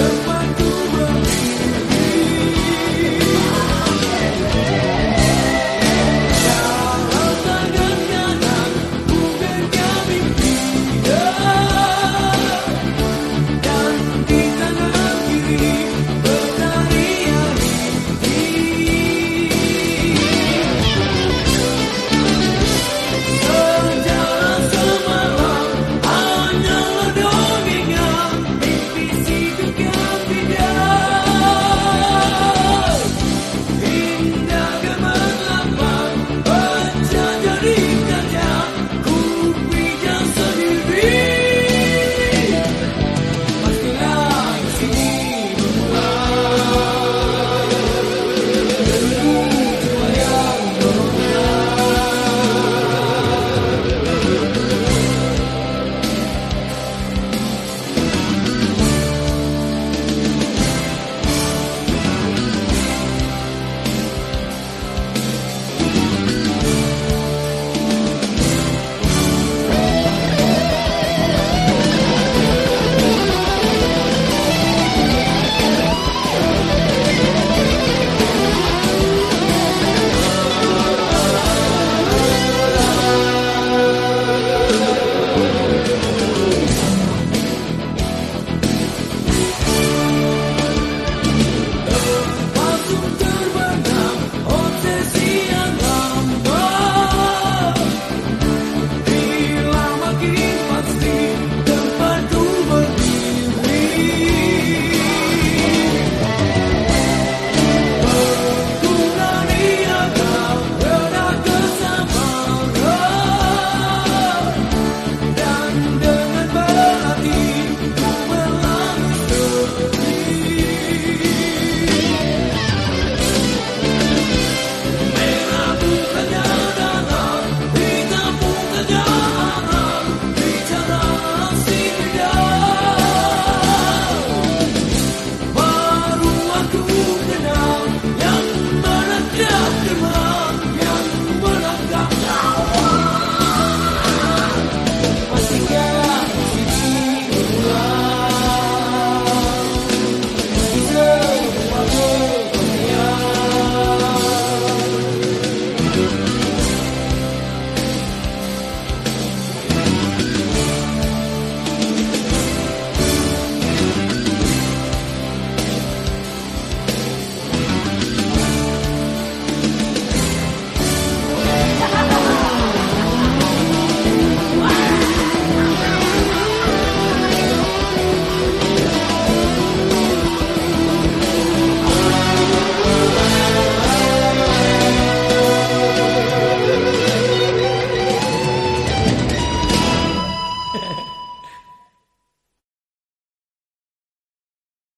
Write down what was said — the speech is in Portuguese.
Santo